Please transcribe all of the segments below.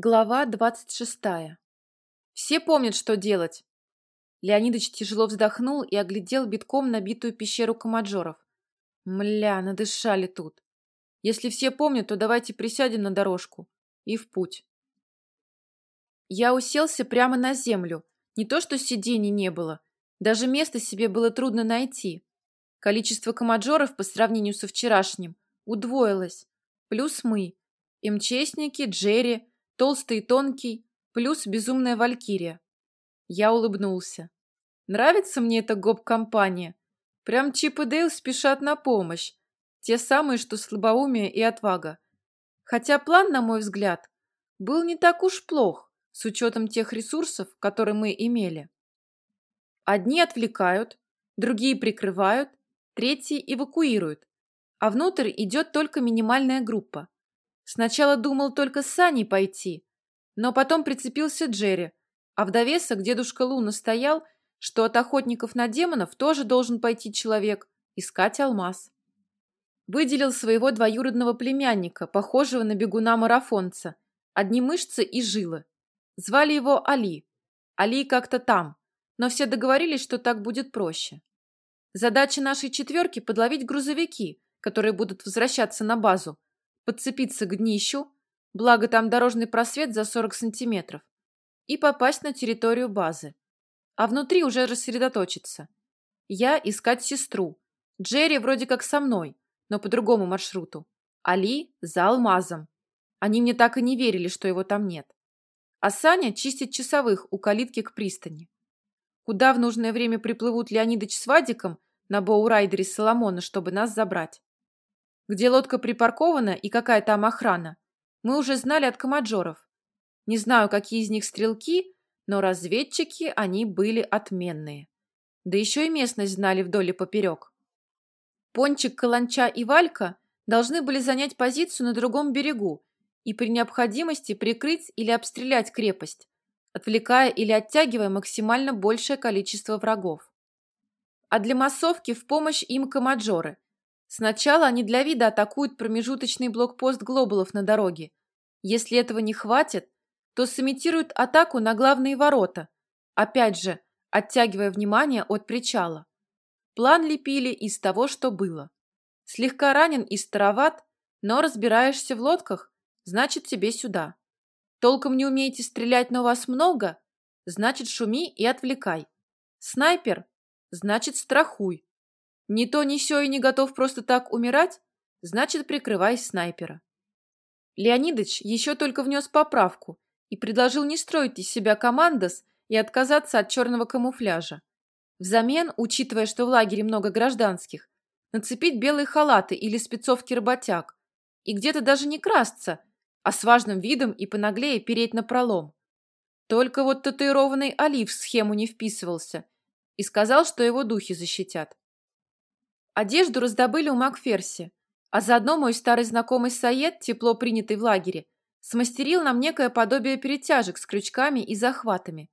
Глава двадцать шестая. Все помнят, что делать. Леонидыч тяжело вздохнул и оглядел битком набитую пещеру комаджоров. Мля, надышали тут. Если все помнят, то давайте присядем на дорожку. И в путь. Я уселся прямо на землю. Не то, что сидений не было. Даже места себе было трудно найти. Количество комаджоров по сравнению со вчерашним удвоилось. Плюс мы. МЧСники, Джерри, толстый и тонкий, плюс безумная валькирия. Я улыбнулся. Нравится мне эта гоп-компания. Прям Чип и Дейл спешат на помощь. Те самые, что слабоумие и отвага. Хотя план, на мой взгляд, был не так уж плох, с учетом тех ресурсов, которые мы имели. Одни отвлекают, другие прикрывают, третьи эвакуируют, а внутрь идет только минимальная группа. Сначала думал только с Саней пойти, но потом прицепился Джерри, а в довесок дедушка Лу настоял, что от охотников на демонов тоже должен пойти человек искать алмаз. Выделил своего двоюродного племянника, похожего на бегуна-марафонца, одни мышцы и жилы. Звали его Али. Али как-то там, но все договорились, что так будет проще. Задача нашей четверки – подловить грузовики, которые будут возвращаться на базу, подцепиться к днищу, благо там дорожный просвет за 40 сантиметров, и попасть на территорию базы. А внутри уже рассредоточиться. Я искать сестру. Джерри вроде как со мной, но по другому маршруту. Али за алмазом. Они мне так и не верили, что его там нет. А Саня чистит часовых у калитки к пристани. Куда в нужное время приплывут Леонидыч с Вадиком на боурайдере Соломона, чтобы нас забрать? Где лодка припаркована и какая там охрана, мы уже знали от комаджоров. Не знаю, какие из них стрелки, но разведчики они были отменные. Да еще и местность знали вдоль и поперек. Пончик, Каланча и Валька должны были занять позицию на другом берегу и при необходимости прикрыть или обстрелять крепость, отвлекая или оттягивая максимально большее количество врагов. А для массовки в помощь им комаджоры – Сначала они для вида атакуют промежуточный блокпост глобалов на дороге. Если этого не хватит, то сымитируют атаку на главные ворота, опять же, оттягивая внимание от причала. План лепили из того, что было. Слегка ранен и староват, но разбираешься в лодках, значит тебе сюда. Толком не умеете стрелять, но вас много, значит шуми и отвлекай. Снайпер, значит страхуй. Не то, ни сё и не готов просто так умирать, значит, прикрывай снайпера. Леонидыч еще только внес поправку и предложил не строить из себя командос и отказаться от черного камуфляжа. Взамен, учитывая, что в лагере много гражданских, нацепить белые халаты или спецовки работяг и где-то даже не красться, а с важным видом и понаглее переть на пролом. Только вот татуированный Олив в схему не вписывался и сказал, что его духи защитят. Одежду раздобыли у Макферси, а заодно мой старый знакомый Саед, тепло принятый в лагере, смастерил нам некое подобие перетяжек с крючками и захватами,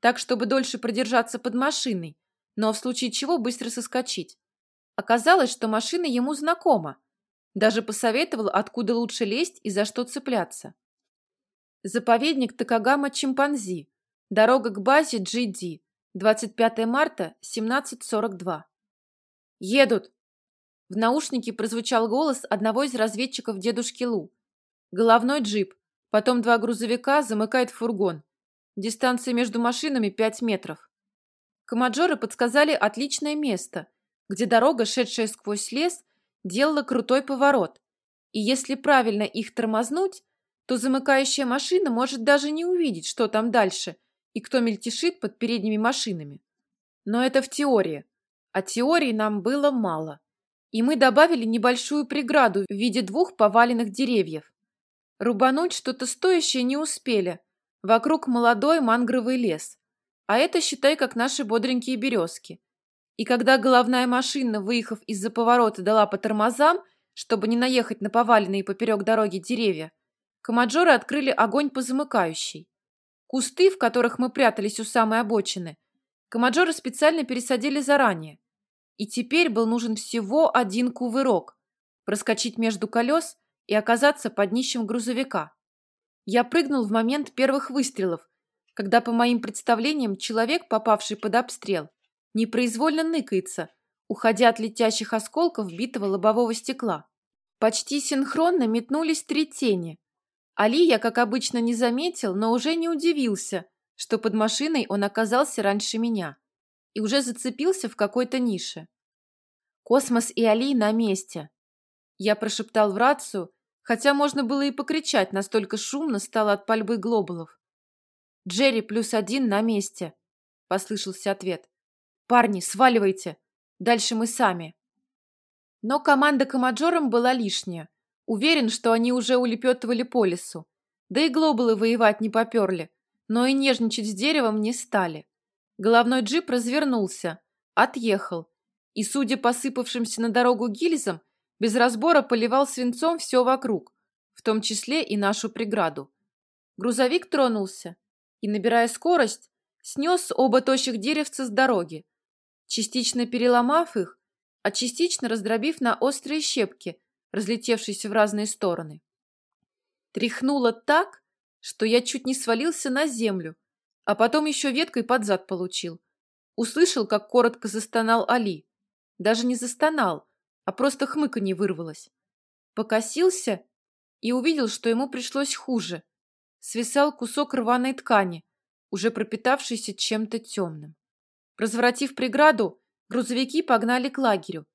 так, чтобы дольше продержаться под машиной, но в случае чего быстро соскочить. Оказалось, что машина ему знакома. Даже посоветовал, откуда лучше лезть и за что цепляться. Заповедник Такагама-Чимпанзи. Дорога к базе GD. 25 марта, 17.42. «Едут!» В наушнике прозвучал голос одного из разведчиков дедушки Лу. Головной джип, потом два грузовика, замыкает фургон. Дистанция между машинами пять метров. Комаджоры подсказали отличное место, где дорога, шедшая сквозь лес, делала крутой поворот. И если правильно их тормознуть, то замыкающая машина может даже не увидеть, что там дальше и кто мельтешит под передними машинами. Но это в теории а теории нам было мало. И мы добавили небольшую преграду в виде двух поваленных деревьев. Рубануть что-то стоящее не успели. Вокруг молодой мангровый лес. А это, считай, как наши бодренькие березки. И когда головная машина, выехав из-за поворота, дала по тормозам, чтобы не наехать на поваленные поперек дороги деревья, комаджоры открыли огонь по замыкающей. Кусты, в которых мы прятались у самой обочины, комаджоры специально пересадили заранее, и теперь был нужен всего один кувырок – проскочить между колес и оказаться под днищем грузовика. Я прыгнул в момент первых выстрелов, когда, по моим представлениям, человек, попавший под обстрел, непроизвольно ныкается, уходя от летящих осколков битого лобового стекла. Почти синхронно метнулись три тени. Али я, как обычно, не заметил, но уже не удивился, что под машиной он оказался раньше меня и уже зацепился в какой-то нише. «Космос и Али на месте!» Я прошептал в рацию, хотя можно было и покричать, настолько шумно стало от пальбы глобулов. «Джерри плюс один на месте», — послышался ответ. «Парни, сваливайте! Дальше мы сами». Но команда комаджором была лишняя. Уверен, что они уже улепетывали по лесу. Да и глобулы воевать не поперли, но и нежничать с деревом не стали. Головной джип развернулся, отъехал, и, судя по сыпавшимся на дорогу гильзам, без разбора поливал свинцом все вокруг, в том числе и нашу преграду. Грузовик тронулся и, набирая скорость, снес оба тощих деревца с дороги, частично переломав их, а частично раздробив на острые щепки, разлетевшиеся в разные стороны. Тряхнуло так, что я чуть не свалился на землю, а потом еще веткой под зад получил. Услышал, как коротко застонал Али. Даже не застонал, а просто хмыканье вырвалось. Покосился и увидел, что ему пришлось хуже. Свисал кусок рваной ткани, уже пропитавшийся чем-то темным. Разворотив преграду, грузовики погнали к лагерю.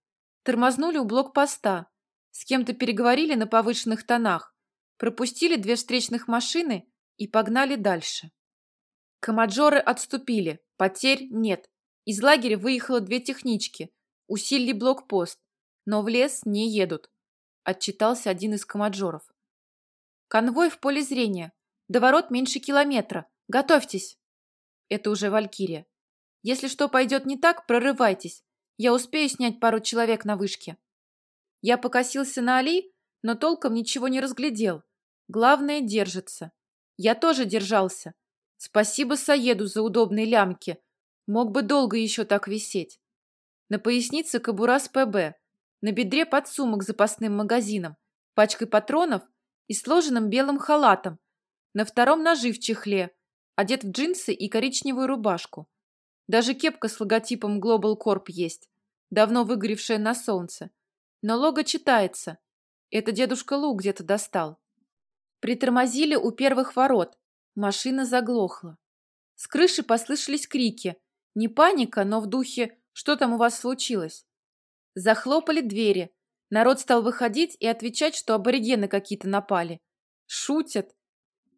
Тормознули у блокпоста. С кем-то переговорили на повышенных тонах. Пропустили две встречных машины и погнали дальше. Комаджоры отступили. Потерь нет. Из лагеря выехало две технички. Усилили блокпост но в лес не едут», — отчитался один из комаджоров. «Конвой в поле зрения. До ворот меньше километра. Готовьтесь!» Это уже Валькирия. «Если что пойдет не так, прорывайтесь. Я успею снять пару человек на вышке». Я покосился на Али, но толком ничего не разглядел. Главное, держится. Я тоже держался. Спасибо Саеду за удобные лямки. Мог бы долго еще так висеть. На пояснице кобура с ПБ. На бедре подсумок с запасным магазином, пачкой патронов и сложенным белым халатом. На втором ножи в чехле, одет в джинсы и коричневую рубашку. Даже кепка с логотипом Global Corp есть, давно выгоревшая на солнце. Но лого читается. Это дедушка Лу где-то достал. Притормозили у первых ворот. Машина заглохла. С крыши послышались крики. Не паника, но в духе «Что там у вас случилось?». Захлопали двери. Народ стал выходить и отвечать, что аборигены какие-то напали. Шутят.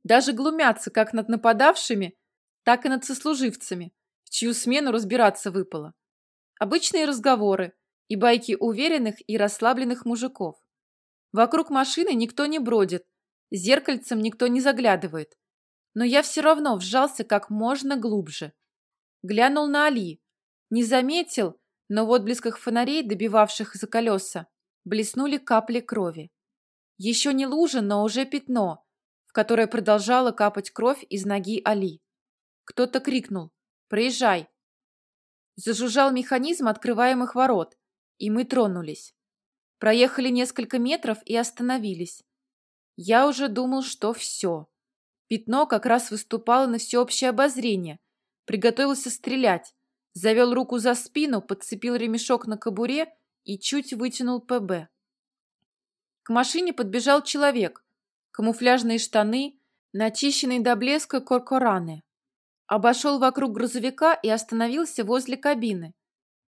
Даже глумятся как над нападавшими, так и над сослуживцами, в чью смену разбираться выпало. Обычные разговоры и байки уверенных и расслабленных мужиков. Вокруг машины никто не бродит, зеркальцем никто не заглядывает. Но я все равно вжался как можно глубже. Глянул на Али. Не заметил, но в отблесках фонарей, добивавших за колеса, блеснули капли крови. Еще не лужа, но уже пятно, в которое продолжала капать кровь из ноги Али. Кто-то крикнул «Проезжай!». Зажужжал механизм открываемых ворот, и мы тронулись. Проехали несколько метров и остановились. Я уже думал, что все. Пятно как раз выступало на всеобщее обозрение. Приготовился стрелять, Завел руку за спину, подцепил ремешок на кобуре и чуть вытянул ПБ. К машине подбежал человек. Камуфляжные штаны, начищенные до блеска коркораны. Обошел вокруг грузовика и остановился возле кабины.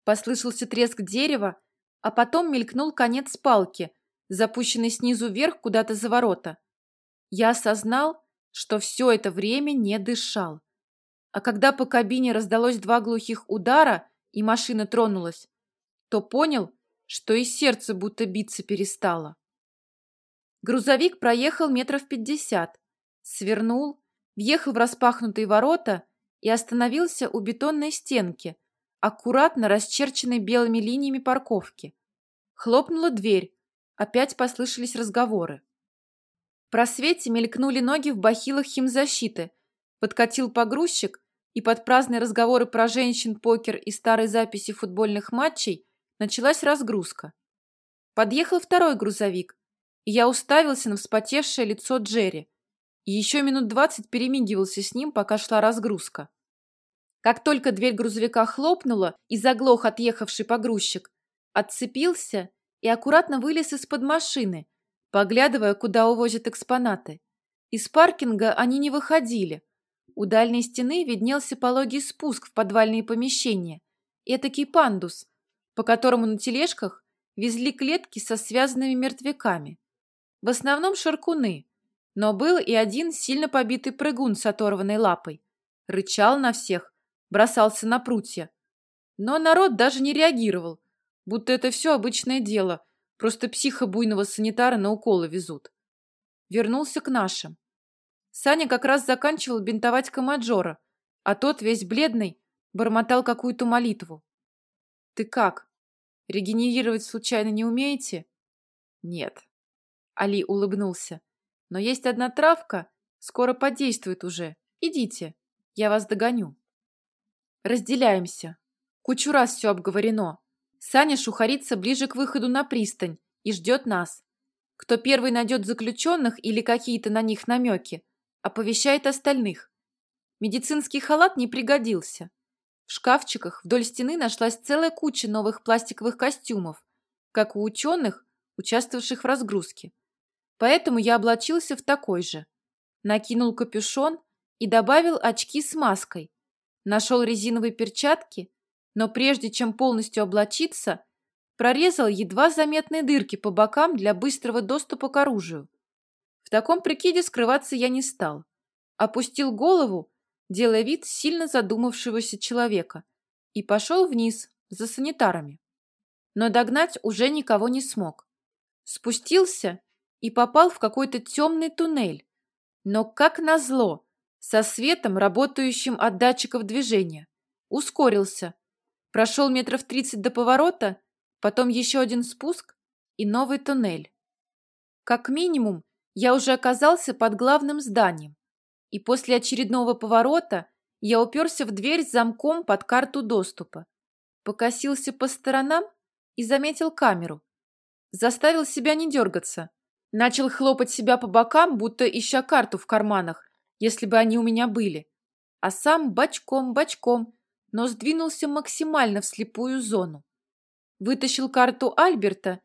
Послышался треск дерева, а потом мелькнул конец палки, запущенный снизу вверх куда-то за ворота. Я осознал, что все это время не дышал. А когда по кабине раздалось два глухих удара и машина тронулась, то понял, что и сердце будто биться перестало. Грузовик проехал метров пятьдесят, свернул, въехал в распахнутые ворота и остановился у бетонной стенки, аккуратно расчерченной белыми линиями парковки. Хлопнула дверь, опять послышались разговоры. Просвете мелькнули ноги в бахилах химзащиты, подкатил погрузчик и под праздные разговоры про женщин, покер и старые записи футбольных матчей началась разгрузка. Подъехал второй грузовик, и я уставился на вспотевшее лицо Джерри. и еще минут двадцать перемигивался с ним, пока шла разгрузка. Как только дверь грузовика хлопнула и заглох отъехавший погрузчик, отцепился и аккуратно вылез из-под машины, поглядывая, куда увозят экспонаты. Из паркинга они не выходили. У дальней стены виднелся пологий спуск в подвальные помещения. Этакий пандус, по которому на тележках везли клетки со связанными мертвяками. В основном шаркуны, но был и один сильно побитый прыгун с оторванной лапой. Рычал на всех, бросался на прутья. Но народ даже не реагировал, будто это все обычное дело, просто психобуйного санитара на уколы везут. Вернулся к нашим. Саня как раз заканчивал бинтовать Камаджора, а тот, весь бледный, бормотал какую-то молитву. «Ты как? Регенерировать случайно не умеете?» «Нет». Али улыбнулся. «Но есть одна травка, скоро подействует уже. Идите, я вас догоню». Разделяемся. Кучу раз все обговорено. Саня шухарится ближе к выходу на пристань и ждет нас. Кто первый найдет заключенных или какие-то на них намеки, оповещает остальных. Медицинский халат не пригодился. В шкафчиках вдоль стены нашлась целая куча новых пластиковых костюмов, как у ученых, участвовавших в разгрузке. Поэтому я облачился в такой же. Накинул капюшон и добавил очки с маской. Нашел резиновые перчатки, но прежде чем полностью облачиться, прорезал едва заметные дырки по бокам для быстрого доступа к оружию. В таком прикиде скрываться я не стал. Опустил голову, делая вид сильно задумавшегося человека, и пошел вниз за санитарами. Но догнать уже никого не смог. Спустился и попал в какой-то темный туннель, но, как назло, со светом, работающим от датчиков движения. Ускорился. Прошел метров тридцать до поворота, потом еще один спуск и новый туннель. Как минимум, я уже оказался под главным зданием, и после очередного поворота я уперся в дверь с замком под карту доступа, покосился по сторонам и заметил камеру. Заставил себя не дергаться. Начал хлопать себя по бокам, будто ища карту в карманах, если бы они у меня были. А сам бочком-бочком, но сдвинулся максимально в слепую зону. Вытащил карту Альберта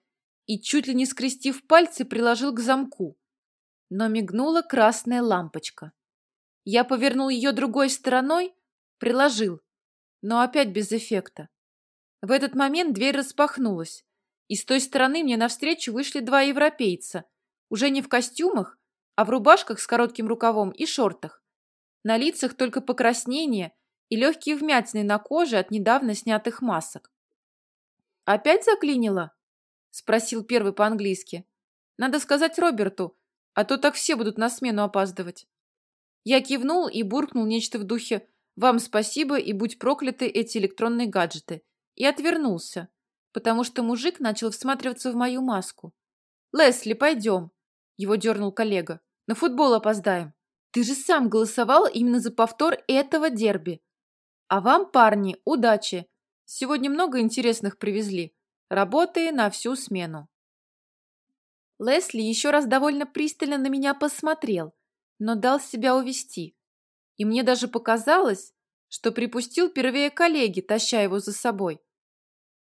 и, чуть ли не скрестив пальцы, приложил к замку но мигнула красная лампочка. Я повернул ее другой стороной, приложил, но опять без эффекта. В этот момент дверь распахнулась, и с той стороны мне навстречу вышли два европейца, уже не в костюмах, а в рубашках с коротким рукавом и шортах. На лицах только покраснение и легкие вмятины на коже от недавно снятых масок. «Опять заклинило?» — спросил первый по-английски. «Надо сказать Роберту, а то так все будут на смену опаздывать. Я кивнул и буркнул нечто в духе «Вам спасибо и будь прокляты эти электронные гаджеты» и отвернулся, потому что мужик начал всматриваться в мою маску. «Лесли, пойдем!» — его дернул коллега. «На футбол опоздаем. Ты же сам голосовал именно за повтор этого дерби. А вам, парни, удачи! Сегодня много интересных привезли. Работы на всю смену». Лесли еще раз довольно пристально на меня посмотрел, но дал себя увести. И мне даже показалось, что припустил первее коллеги, таща его за собой.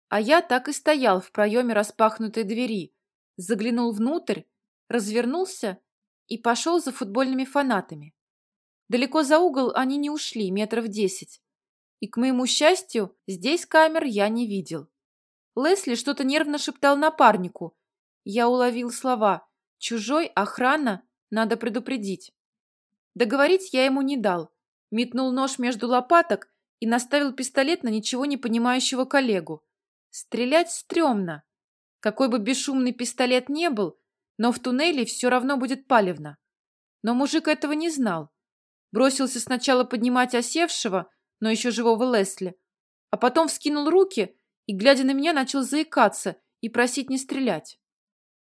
А я так и стоял в проеме распахнутой двери, заглянул внутрь, развернулся и пошел за футбольными фанатами. Далеко за угол они не ушли, метров десять. И, к моему счастью, здесь камер я не видел. Лесли что-то нервно шептал напарнику, я уловил слова «чужой, охрана, надо предупредить». Договорить я ему не дал. Метнул нож между лопаток и наставил пистолет на ничего не понимающего коллегу. Стрелять стрёмно. Какой бы бесшумный пистолет не был, но в туннеле все равно будет палевно. Но мужик этого не знал. Бросился сначала поднимать осевшего, но еще живого Лесли, а потом вскинул руки и, глядя на меня, начал заикаться и просить не стрелять.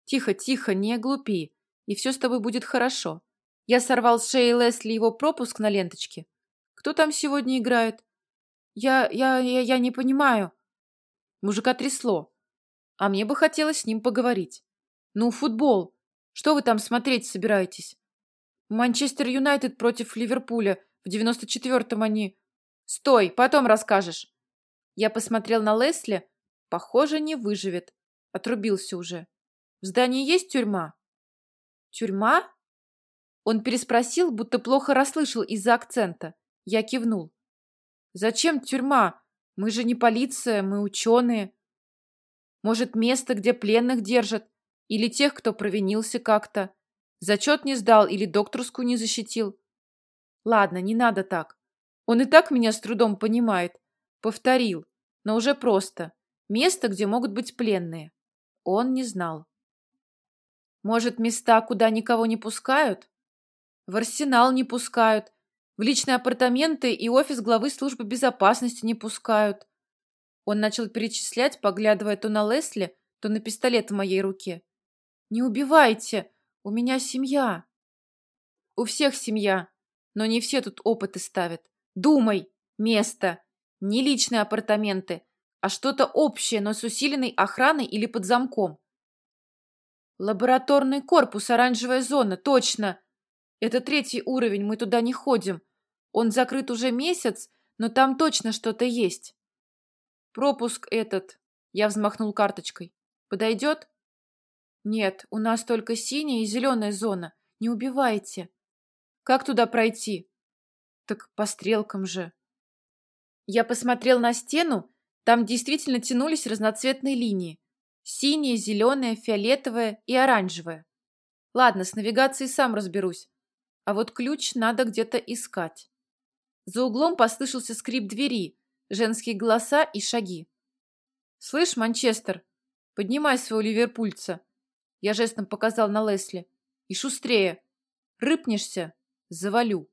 Тихо, тихо, не глупи, и все с тобой будет хорошо. Я сорвал с шеи Лесли его пропуск на ленточке. Кто там сегодня играет? Я, я, я, я не понимаю. Мужика трясло. А мне бы хотелось с ним поговорить. Ну, футбол. Что вы там смотреть собираетесь? Манчестер Юнайтед против Ливерпуля. В девяносто четвертом они... Стой, потом расскажешь. Я посмотрел на Лесли. Похоже, не выживет. Отрубился уже. В здании есть тюрьма? Тюрьма? Он переспросил, будто плохо расслышал из-за акцента. Я кивнул. Зачем тюрьма? Мы же не полиция, мы ученые. Может, место, где пленных держат? Или тех, кто провинился как-то? Зачет не сдал или докторскую не защитил? Ладно, не надо так. Он и так меня с трудом понимает. Повторил, но уже просто. Место, где могут быть пленные. Он не знал. Может, места, куда никого не пускают? В арсенал не пускают. В личные апартаменты и офис главы службы безопасности не пускают. Он начал перечислять, поглядывая то на Лесли, то на пистолет в моей руке. «Не убивайте! У меня семья!» «У всех семья, но не все тут опыты ставят. Думай! Место! Не личные апартаменты, а что-то общее, но с усиленной охраной или под замком. Лабораторный корпус, оранжевая зона, точно. Это третий уровень, мы туда не ходим. Он закрыт уже месяц, но там точно что-то есть. Пропуск этот. Я взмахнул карточкой. Подойдет? Нет, у нас только синяя и зеленая зона. Не убивайте. Как туда пройти? Так по стрелкам же. Я посмотрел на стену. Там действительно тянулись разноцветные линии. Синяя, зеленая, фиолетовая и оранжевая. Ладно, с навигацией сам разберусь. А вот ключ надо где-то искать. За углом послышался скрип двери, женские голоса и шаги. «Слышь, Манчестер, поднимай своего ливерпульца!» Я жестом показал на Лесли. «И шустрее! Рыпнешься — завалю!»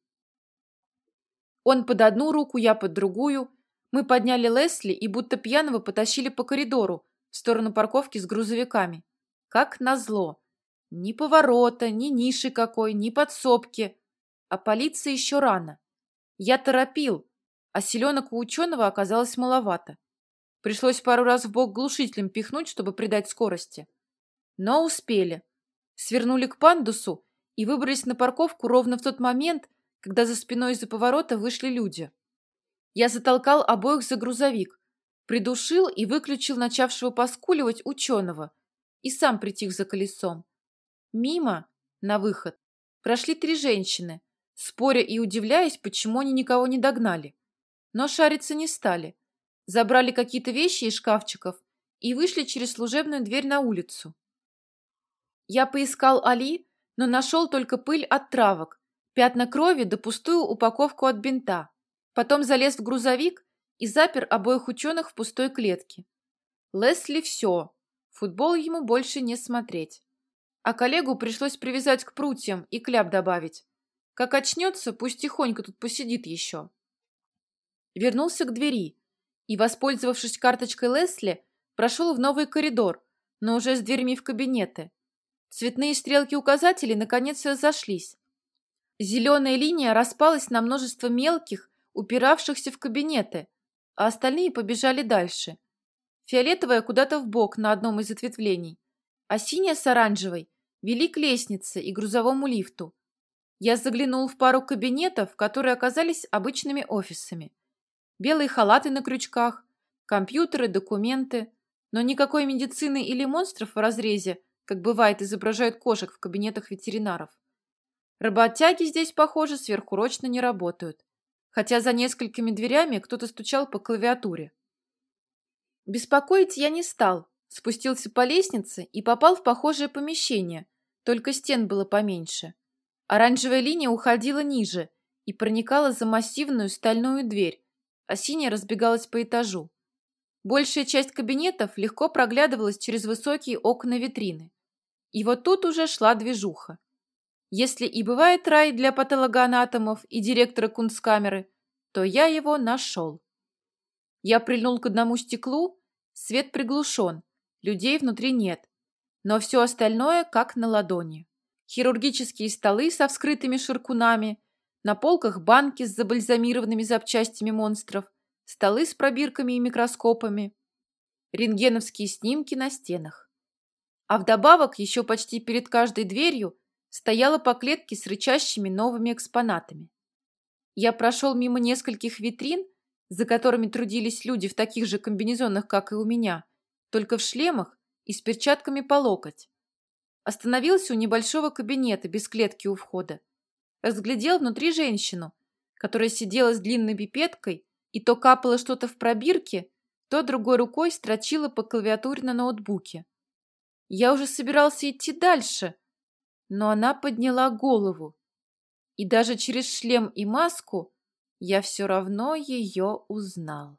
Он под одну руку, я под другую. Мы подняли Лесли и будто пьяного потащили по коридору, в сторону парковки с грузовиками. Как назло. Ни поворота, ни ниши какой, ни подсобки. А полиции еще рано. Я торопил, а селенок у ученого оказалось маловато. Пришлось пару раз в бок глушителем пихнуть, чтобы придать скорости. Но успели. Свернули к пандусу и выбрались на парковку ровно в тот момент, когда за спиной из-за поворота вышли люди. Я затолкал обоих за грузовик, придушил и выключил начавшего поскуливать ученого и сам притих за колесом. Мимо, на выход, прошли три женщины, споря и удивляясь, почему они никого не догнали. Но шариться не стали. Забрали какие-то вещи из шкафчиков и вышли через служебную дверь на улицу. Я поискал Али, но нашел только пыль от травок, пятна крови да пустую упаковку от бинта. Потом залез в грузовик и запер обоих ученых в пустой клетке. Лесли все. Футбол ему больше не смотреть. А коллегу пришлось привязать к прутьям и кляп добавить. Как очнется, пусть тихонько тут посидит еще. Вернулся к двери и, воспользовавшись карточкой Лесли, прошел в новый коридор, но уже с дверьми в кабинеты. Цветные стрелки указателей наконец разошлись. Зеленая линия распалась на множество мелких, упиравшихся в кабинеты, а остальные побежали дальше. Фиолетовая куда-то в бок на одном из ответвлений, а синяя с оранжевой вели к лестнице и грузовому лифту. Я заглянул в пару кабинетов, которые оказались обычными офисами. Белые халаты на крючках, компьютеры, документы, но никакой медицины или монстров в разрезе, как бывает изображают кошек в кабинетах ветеринаров. Работяги здесь, похоже, сверхурочно не работают хотя за несколькими дверями кто-то стучал по клавиатуре. Беспокоить я не стал, спустился по лестнице и попал в похожее помещение, только стен было поменьше. Оранжевая линия уходила ниже и проникала за массивную стальную дверь, а синяя разбегалась по этажу. Большая часть кабинетов легко проглядывалась через высокие окна витрины. И вот тут уже шла движуха. Если и бывает рай для патологоанатомов и директора кунсткамеры, то я его нашел. Я прильнул к одному стеклу, свет приглушен, людей внутри нет, но все остальное как на ладони. Хирургические столы со вскрытыми ширкунами, на полках банки с забальзамированными запчастями монстров, столы с пробирками и микроскопами, рентгеновские снимки на стенах. А вдобавок еще почти перед каждой дверью стояла по клетке с рычащими новыми экспонатами. Я прошел мимо нескольких витрин, за которыми трудились люди в таких же комбинезонах, как и у меня, только в шлемах и с перчатками по локоть. Остановился у небольшого кабинета без клетки у входа. Разглядел внутри женщину, которая сидела с длинной пипеткой и то капала что-то в пробирке, то другой рукой строчила по клавиатуре на ноутбуке. Я уже собирался идти дальше, но она подняла голову, и даже через шлем и маску я все равно ее узнал.